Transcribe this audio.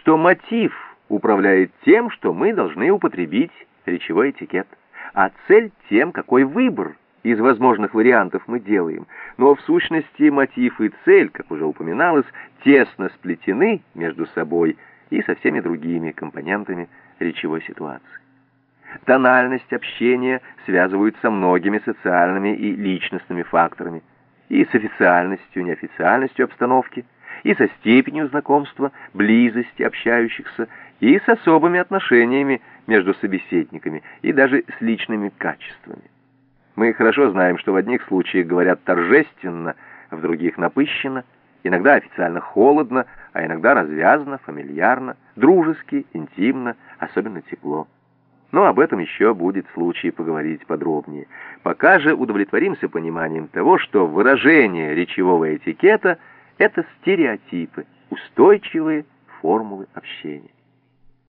что мотив управляет тем, что мы должны употребить речевой этикет, а цель тем, какой выбор из возможных вариантов мы делаем. Но в сущности мотив и цель, как уже упоминалось, тесно сплетены между собой и со всеми другими компонентами речевой ситуации. Тональность общения связывают со многими социальными и личностными факторами, и с официальностью, неофициальностью обстановки, и со степенью знакомства, близости общающихся, и с особыми отношениями между собеседниками, и даже с личными качествами. Мы хорошо знаем, что в одних случаях говорят торжественно, в других напыщенно, иногда официально холодно, а иногда развязно, фамильярно, дружески, интимно, особенно тепло. Но об этом еще будет случай поговорить подробнее. Пока же удовлетворимся пониманием того, что выражение речевого этикета — это стереотипы, устойчивые формулы общения.